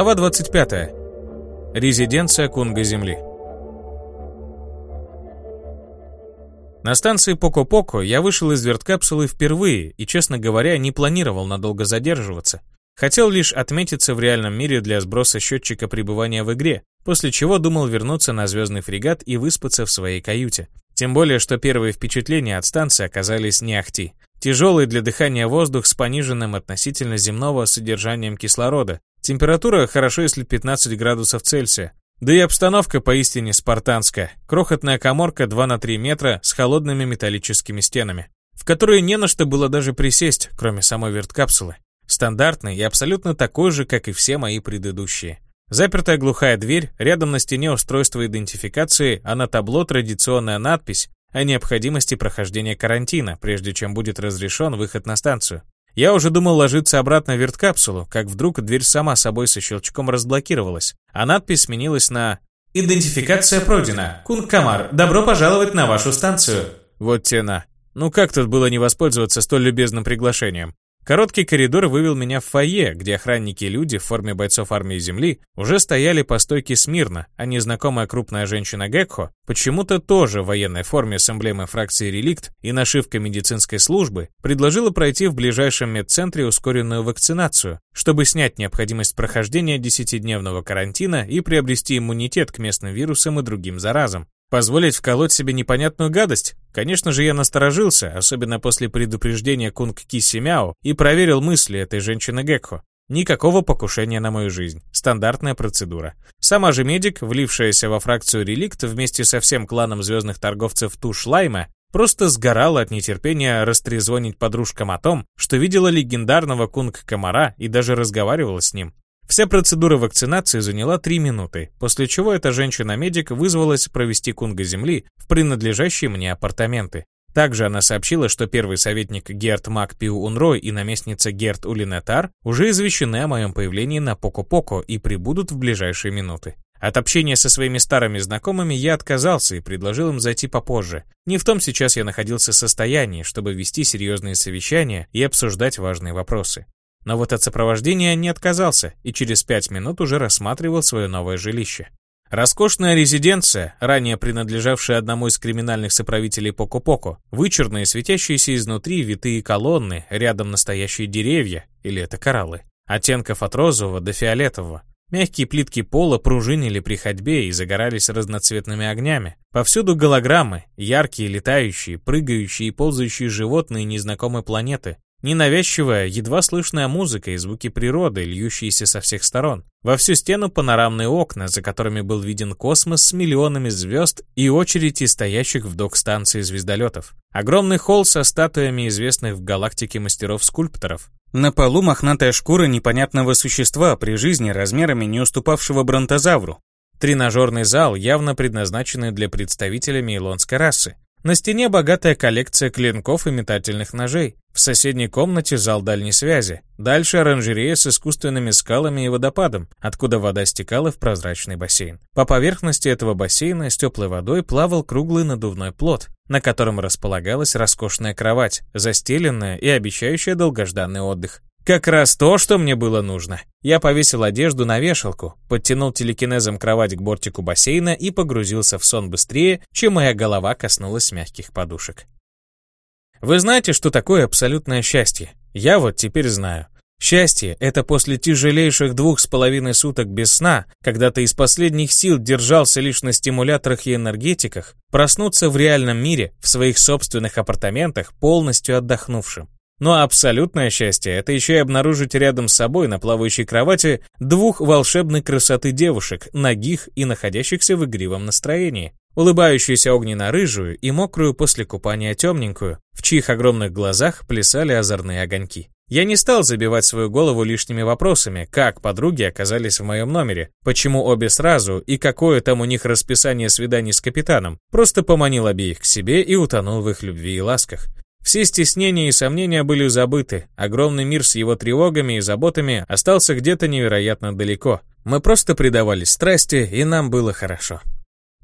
Глава 25. Резиденция Кунга Земли. На станции Поко-Поко я вышел из верткапсулы впервые и, честно говоря, не планировал надолго задерживаться. Хотел лишь отметиться в реальном мире для сброса счетчика пребывания в игре, после чего думал вернуться на звездный фрегат и выспаться в своей каюте. Тем более, что первые впечатления от станции оказались не ахти. Тяжелый для дыхания воздух с пониженным относительно земного содержанием кислорода. Температура хорошо, если 15 градусов Цельсия. Да и обстановка поистине спартанская. Крохотная коморка 2 на 3 метра с холодными металлическими стенами, в которые не на что было даже присесть, кроме самой верткапсулы. Стандартный и абсолютно такой же, как и все мои предыдущие. Запертая глухая дверь, рядом на стене устройство идентификации, а на табло традиционная надпись о необходимости прохождения карантина, прежде чем будет разрешен выход на станцию. Я уже думал ложиться обратно в верткапсулу, как вдруг дверь сама собой со щелчком разблокировалась, а надпись сменилась на «Идентификация пройдена. Кунг Камар, добро пожаловать на вашу станцию». Вот те на. Ну как тут было не воспользоваться столь любезным приглашением? Короткий коридор вывел меня в фойе, где охранники люди в форме бойцов армии Земли уже стояли по стойке смирно, а незнакомая крупная женщина Гекхо, почему-то тоже в военной форме с эмблемой фракции «Реликт» и нашивкой медицинской службы, предложила пройти в ближайшем медцентре ускоренную вакцинацию, чтобы снять необходимость прохождения 10-дневного карантина и приобрести иммунитет к местным вирусам и другим заразам. Позволить вколоть себе непонятную гадость? Конечно же, я насторожился, особенно после предупреждения Кунг Ки Симяо, и проверил мысли этой женщины Гекхо. Никакого покушения на мою жизнь. Стандартная процедура. Сама же медик, влившаяся во фракцию Реликт вместе со всем кланом звездных торговцев Туш Лайма, просто сгорала от нетерпения растрезвонить подружкам о том, что видела легендарного Кунг-комара и даже разговаривала с ним. Вся процедура вакцинации заняла 3 минуты, после чего эта женщина-медик вызвалась провести кунга Земли в принадлежащие мне апартаменты. Также она сообщила, что первый советник Герт Мак Пиу Унрой и наместница Герт Улинетар уже извещены о моем появлении на Поко-Поко и прибудут в ближайшие минуты. От общения со своими старыми знакомыми я отказался и предложил им зайти попозже. Не в том сейчас я находился состоянии, чтобы вести серьезные совещания и обсуждать важные вопросы. Но вот от сопровождения не отказался и через пять минут уже рассматривал свое новое жилище. Роскошная резиденция, ранее принадлежавшая одному из криминальных соправителей Поко-Поко, вычурные, светящиеся изнутри витые колонны, рядом настоящие деревья, или это кораллы, оттенков от розового до фиолетового. Мягкие плитки пола пружинили при ходьбе и загорались разноцветными огнями. Повсюду голограммы, яркие, летающие, прыгающие и ползающие животные незнакомой планеты, Ненавязчивая, едва слышная музыка и звуки природы, льющиеся со всех сторон. Во всю стену панорамные окна, за которыми был виден космос с миллионами звезд и очереди стоящих в док-станции звездолетов. Огромный холл со статуями известных в галактике мастеров-скульпторов. На полу мохнатая шкура непонятного существа при жизни размерами не уступавшего бронтозавру. Тренажерный зал, явно предназначенный для представителей мейлонской расы. На стене богатая коллекция клинков и метательных ножей. В соседней комнате зал дальней связи. Дальше оранжерея с искусственными скалами и водопадом, откуда вода стекала в прозрачный бассейн. По поверхности этого бассейна с теплой водой плавал круглый надувной плот, на котором располагалась роскошная кровать, застеленная и обещающая долгожданный отдых. Как раз то, что мне было нужно. Я повесил одежду на вешалку, подтянул телекинезом кровать к бортику бассейна и погрузился в сон быстрее, чем моя голова коснулась мягких подушек. Вы знаете, что такое абсолютное счастье? Я вот теперь знаю. Счастье — это после тяжелейших двух с половиной суток без сна, когда ты из последних сил держался лишь на стимуляторах и энергетиках, проснуться в реальном мире, в своих собственных апартаментах, полностью отдохнувшим. Но абсолютное счастье — это еще и обнаружить рядом с собой на плавающей кровати двух волшебной красоты девушек, ногих и находящихся в игривом настроении. Улыбающуюся огненно-рыжую и мокрую после купания темненькую, в чьих огромных глазах плясали озорные огоньки. Я не стал забивать свою голову лишними вопросами, как подруги оказались в моем номере, почему обе сразу и какое там у них расписание свиданий с капитаном, просто поманил обеих к себе и утонул в их любви и ласках. Все стеснения и сомнения были забыты, огромный мир с его тревогами и заботами остался где-то невероятно далеко. Мы просто предавались страсти, и нам было хорошо.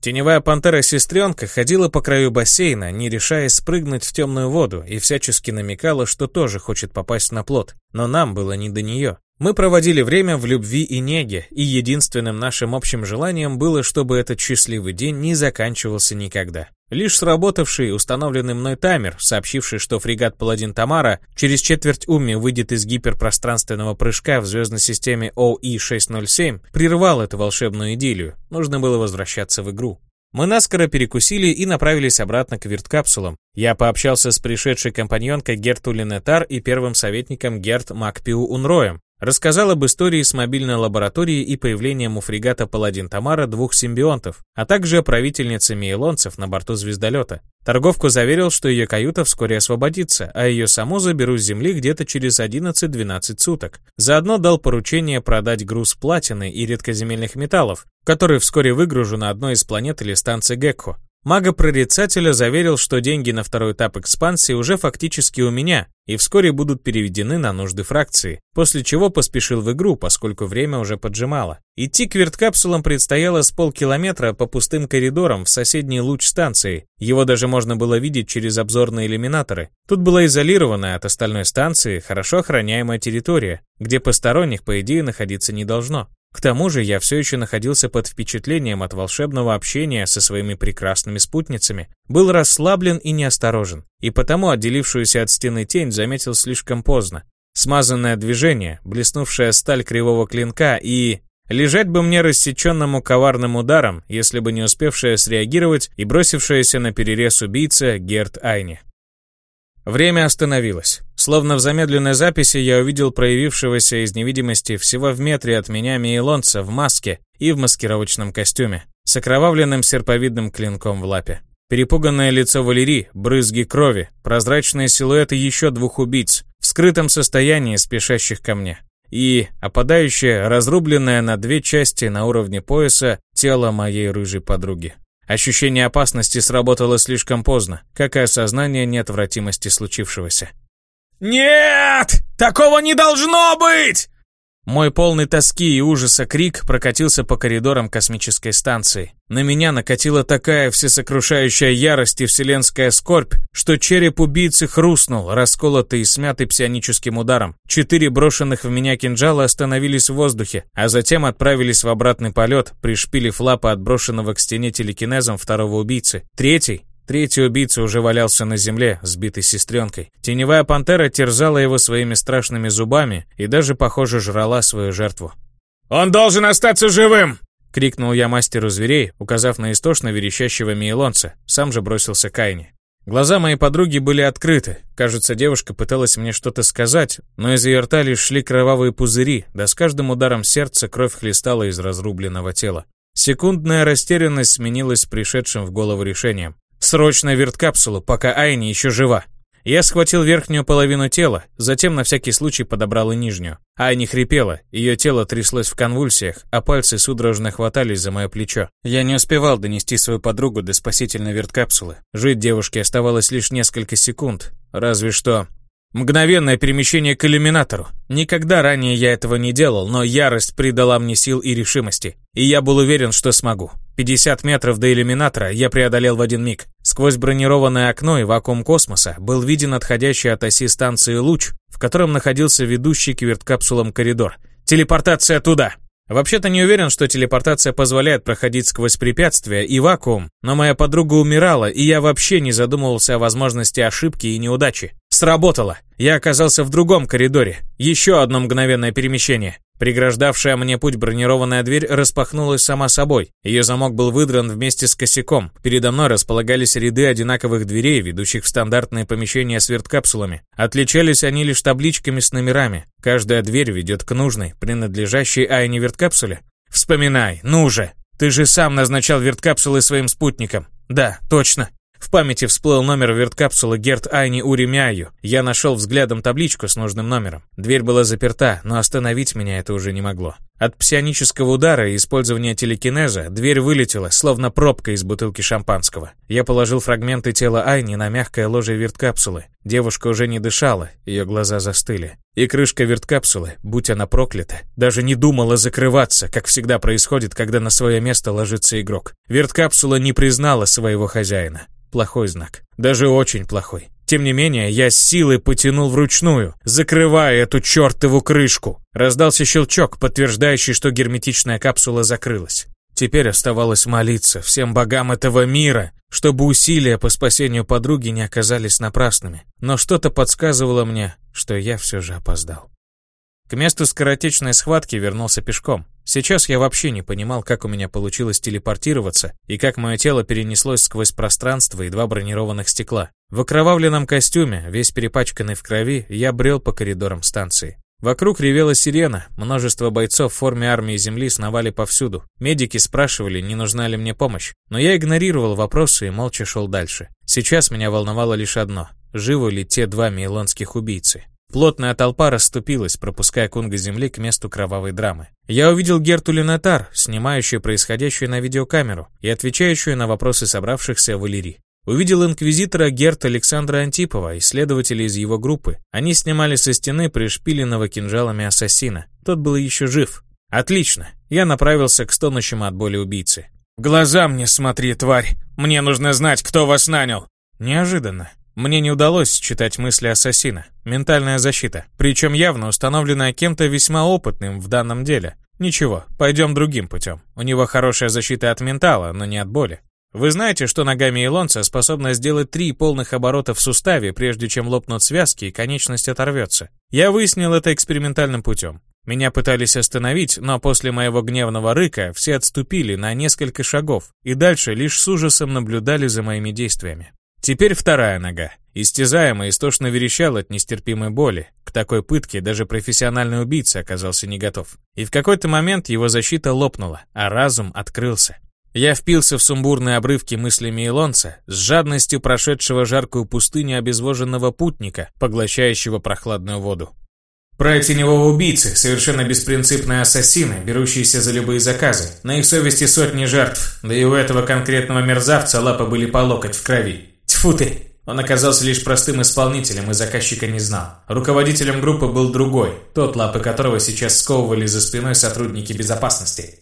Теневая пантера-сестренка ходила по краю бассейна, не решаясь спрыгнуть в темную воду, и всячески намекала, что тоже хочет попасть на плот. Но нам было не до нее. Мы проводили время в любви и неге, и единственным нашим общим желанием было, чтобы этот счастливый день не заканчивался никогда. Лишь сработавший установленный мной таймер, сообщивший, что фрегат «Паладин Тамара» через четверть уми выйдет из гиперпространственного прыжка в звездной системе ОИ-607, прервал эту волшебную идиллию. Нужно было возвращаться в игру. Мы наскоро перекусили и направились обратно к верткапсулам. Я пообщался с пришедшей компаньонкой Герту Линетар и первым советником Герт Макпиу Унроем, Рассказал об истории с мобильной лабораторией и появлением у фрегата «Паладин Тамара» двух симбионтов, а также о правительнице Мейлонцев на борту звездолета. Торговку заверил, что ее каюта вскоре освободится, а ее саму заберу с земли где-то через 11-12 суток. Заодно дал поручение продать груз платины и редкоземельных металлов, который вскоре выгружу на одной из планет или станции Гекко. Мага-прорицателя заверил, что деньги на второй этап экспансии уже фактически у меня и вскоре будут переведены на нужды фракции, после чего поспешил в игру, поскольку время уже поджимало. Идти к верткапсулам предстояло с полкилометра по пустым коридорам в соседний луч станции. Его даже можно было видеть через обзорные иллюминаторы. Тут была изолированная от остальной станции, хорошо охраняемая территория, где посторонних, по идее, находиться не должно. К тому же я все еще находился под впечатлением от волшебного общения со своими прекрасными спутницами, был расслаблен и неосторожен, и потому отделившуюся от стены тень заметил слишком поздно. Смазанное движение, блеснувшая сталь кривого клинка и... Лежать бы мне рассеченному коварным ударом, если бы не успевшая среагировать и бросившаяся на перерез убийца Герт Айни. Время остановилось. Словно в замедленной записи я увидел проявившегося из невидимости всего в метре от меня Мейлонца в маске и в маскировочном костюме, с окровавленным серповидным клинком в лапе. Перепуганное лицо Валерии, брызги крови, прозрачные силуэты еще двух убийц, в скрытом состоянии спешащих ко мне. И опадающее, разрубленное на две части на уровне пояса тело моей рыжей подруги. Ощущение опасности сработало слишком поздно, как и осознание неотвратимости случившегося. «Нет! Такого не должно быть!» Мой полный тоски и ужаса крик прокатился по коридорам космической станции. На меня накатила такая всесокрушающая ярость и вселенская скорбь, что череп убийцы хрустнул, расколотый и смятый псионическим ударом. Четыре брошенных в меня кинжала остановились в воздухе, а затем отправились в обратный полет, пришпилив лапы отброшенного к стене телекинезом второго убийцы. Третий, Третий убийца уже валялся на земле, сбитый сестренкой. Теневая пантера терзала его своими страшными зубами и даже, похоже, жрала свою жертву. «Он должен остаться живым!» — крикнул я мастеру зверей, указав на истошно верещащего мейлонца. Сам же бросился к Айне. Глаза моей подруги были открыты. Кажется, девушка пыталась мне что-то сказать, но из ее рта лишь шли кровавые пузыри, да с каждым ударом сердца кровь хлестала из разрубленного тела. Секундная растерянность сменилась пришедшим в голову решением. Срочно верткапсулу, пока Айни еще жива. Я схватил верхнюю половину тела, затем на всякий случай подобрал и нижнюю. Айни хрипела, ее тело тряслось в конвульсиях, а пальцы судорожно хватались за мое плечо. Я не успевал донести свою подругу до спасительной верткапсулы. Жить девушке оставалось лишь несколько секунд. Разве что... Мгновенное перемещение к иллюминатору. Никогда ранее я этого не делал, но ярость придала мне сил и решимости. И я был уверен, что смогу. 50 метров до иллюминатора я преодолел в один миг. Сквозь бронированное окно и вакуум космоса был виден отходящий от оси станции луч, в котором находился ведущий к верткапсулам коридор. «Телепортация туда!» Вообще-то не уверен, что телепортация позволяет проходить сквозь препятствия и вакуум, но моя подруга умирала, и я вообще не задумывался о возможности ошибки и неудачи. Сработало. Я оказался в другом коридоре. Еще одно мгновенное перемещение. Преграждавшая мне путь бронированная дверь распахнулась сама собой. Ее замок был выдран вместе с косяком. Передо мной располагались ряды одинаковых дверей, ведущих в стандартные помещения с верткапсулами. Отличались они лишь табличками с номерами. Каждая дверь ведет к нужной, принадлежащей Айне верткапсуле. Вспоминай, ну же! Ты же сам назначал верткапсулы своим спутникам. Да, точно. В памяти всплыл номер верткапсулы Герт Айни Уремяю. Я нашел взглядом табличку с нужным номером. Дверь была заперта, но остановить меня это уже не могло. От псионического удара и использования телекинеза дверь вылетела, словно пробка из бутылки шампанского. Я положил фрагменты тела Айни на мягкое ложе верткапсулы. Девушка уже не дышала, ее глаза застыли. И крышка верткапсулы, будь она проклята, даже не думала закрываться, как всегда происходит, когда на свое место ложится игрок. Верткапсула не признала своего хозяина. Плохой знак. Даже очень плохой. Тем не менее, я с силой потянул вручную, закрывая эту чертову крышку. Раздался щелчок, подтверждающий, что герметичная капсула закрылась. Теперь оставалось молиться всем богам этого мира, чтобы усилия по спасению подруги не оказались напрасными. Но что-то подсказывало мне, что я все же опоздал. К месту скоротечной схватки вернулся пешком. Сейчас я вообще не понимал, как у меня получилось телепортироваться и как мое тело перенеслось сквозь пространство и два бронированных стекла. В окровавленном костюме, весь перепачканный в крови, я брел по коридорам станции. Вокруг ревела сирена, множество бойцов в форме армии Земли сновали повсюду. Медики спрашивали, не нужна ли мне помощь, но я игнорировал вопросы и молча шел дальше. Сейчас меня волновало лишь одно – живы ли те два мейлонских убийцы? Плотная толпа расступилась, пропуская Кунга Земли к месту кровавой драмы. Я увидел Герту Ленатар, снимающую происходящее на видеокамеру и отвечающую на вопросы собравшихся в Иллири. Увидел инквизитора Герт Александра Антипова и следователей из его группы. Они снимали со стены пришпиленного кинжалами ассасина. Тот был еще жив. Отлично. Я направился к стонущему от боли убийце. «В глаза мне смотри, тварь! Мне нужно знать, кто вас нанял!» Неожиданно. Мне не удалось читать мысли ассасина. Ментальная защита. Причем явно установленная кем-то весьма опытным в данном деле. Ничего, пойдем другим путем. У него хорошая защита от ментала, но не от боли. Вы знаете, что ногами Илонца способна сделать три полных оборота в суставе, прежде чем лопнут связки и конечность оторвется. Я выяснил это экспериментальным путем. Меня пытались остановить, но после моего гневного рыка все отступили на несколько шагов и дальше лишь с ужасом наблюдали за моими действиями. Теперь вторая нога. Истязаемый истошно верещал от нестерпимой боли. К такой пытке даже профессиональный убийца оказался не готов. И в какой-то момент его защита лопнула, а разум открылся. Я впился в сумбурные обрывки мыслями Илонца с жадностью прошедшего жаркую пустыню обезвоженного путника, поглощающего прохладную воду. Про теневого убийцы, совершенно беспринципные ассасины, берущиеся за любые заказы. На их совести сотни жертв, да и у этого конкретного мерзавца лапы были по локоть в крови. Тьфу ты! Он оказался лишь простым исполнителем и заказчика не знал. Руководителем группы был другой, тот, лапы которого сейчас сковывали за спиной сотрудники безопасности.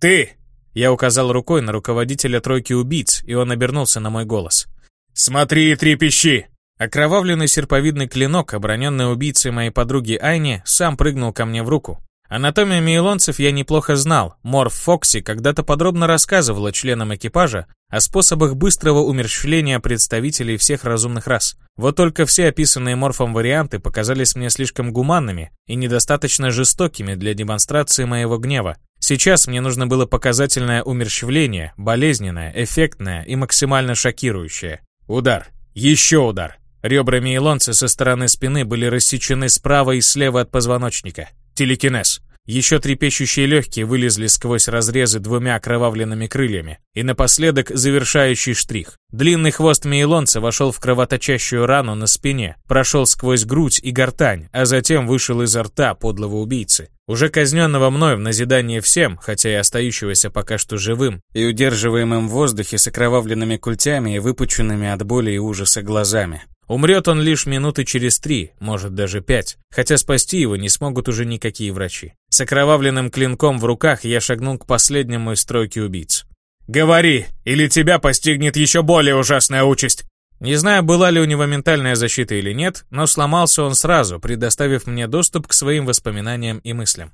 «Ты!» Я указал рукой на руководителя тройки убийц, и он обернулся на мой голос. «Смотри и трепещи!» Окровавленный серповидный клинок, оброненный убийцей моей подруги Айни, сам прыгнул ко мне в руку. Анатомию мейлонцев я неплохо знал. Морф Фокси когда-то подробно рассказывала членам экипажа о способах быстрого умерщвления представителей всех разумных рас. Вот только все описанные Морфом варианты показались мне слишком гуманными и недостаточно жестокими для демонстрации моего гнева. Сейчас мне нужно было показательное умерщвление, болезненное, эффектное и максимально шокирующее. Удар. Еще удар. Ребра мейлонца со стороны спины были рассечены справа и слева от позвоночника. Телекинез. Еще трепещущие легкие вылезли сквозь разрезы двумя окровавленными крыльями. И напоследок завершающий штрих. Длинный хвост мейлонца вошел в кровоточащую рану на спине, прошел сквозь грудь и гортань, а затем вышел изо рта подлого убийцы. Уже казненного мной в назидание всем, хотя и остающегося пока что живым, и удерживаемым в воздухе с окровавленными культями и выпученными от боли и ужаса глазами. Умрет он лишь минуты через три, может даже пять, хотя спасти его не смогут уже никакие врачи. С окровавленным клинком в руках я шагнул к последнему из стройки убийц. «Говори, или тебя постигнет еще более ужасная участь!» Не знаю, была ли у него ментальная защита или нет, но сломался он сразу, предоставив мне доступ к своим воспоминаниям и мыслям.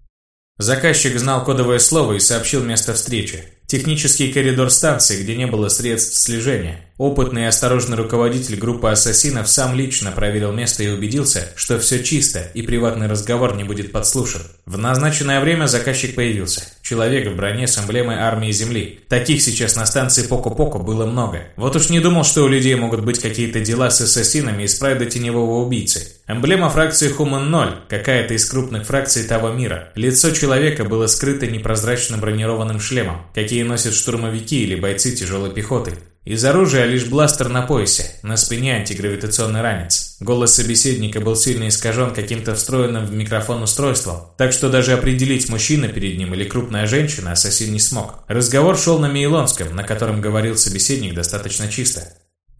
Заказчик знал кодовое слово и сообщил место встречи. Технический коридор станции, где не было средств слежения. Опытный и осторожный руководитель группы ассасинов сам лично проверил место и убедился, что все чисто и приватный разговор не будет подслушан. В назначенное время заказчик появился. Человек в броне с эмблемой армии Земли. Таких сейчас на станции Поко-Поко было много. Вот уж не думал, что у людей могут быть какие-то дела с ассасинами из прайда теневого убийцы. Эмблема фракции Human 0, какая-то из крупных фракций того мира. Лицо человека было скрыто непрозрачным бронированным шлемом, какие носят штурмовики или бойцы тяжелой пехоты. Из оружия лишь бластер на поясе, на спине антигравитационный ранец. Голос собеседника был сильно искажен каким-то встроенным в микрофон устройством, так что даже определить, мужчина перед ним или крупная женщина, ассасин не смог. Разговор шел на мейлонском, на котором говорил собеседник достаточно чисто.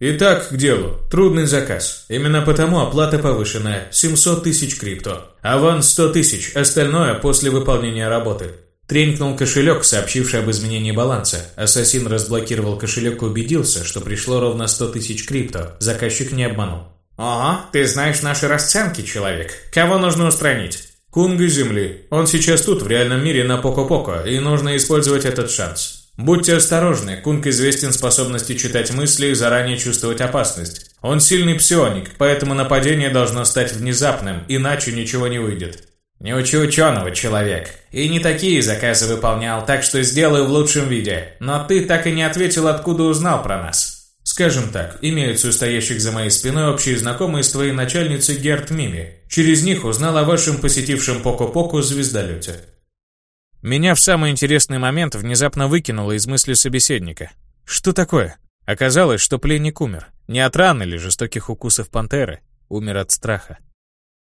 Итак, к делу. Трудный заказ. Именно потому оплата повышенная. 700 тысяч крипто. Аванс 100 тысяч, остальное после выполнения работы. Тренькнул кошелек, сообщивший об изменении баланса. Ассасин разблокировал кошелек и убедился, что пришло ровно 100 тысяч крипто. Заказчик не обманул. «Ага, ты знаешь наши расценки, человек. Кого нужно устранить?» «Кунга Земли. Он сейчас тут, в реальном мире, на Поко-Поко, и нужно использовать этот шанс. Будьте осторожны, Кунг известен способностью читать мысли и заранее чувствовать опасность. Он сильный псионик, поэтому нападение должно стать внезапным, иначе ничего не выйдет. Не учу ученого, человек. И не такие заказы выполнял, так что сделаю в лучшем виде. Но ты так и не ответил, откуда узнал про нас. Скажем так, имеются у стоящих за моей спиной общие знакомые с твоей начальницей Герт Мими. Через них узнал о вашем посетившем Поко-Поко звездолете. Меня в самый интересный момент внезапно выкинуло из мысли собеседника. Что такое? Оказалось, что пленник умер. Не от ран или жестоких укусов пантеры. Умер от страха.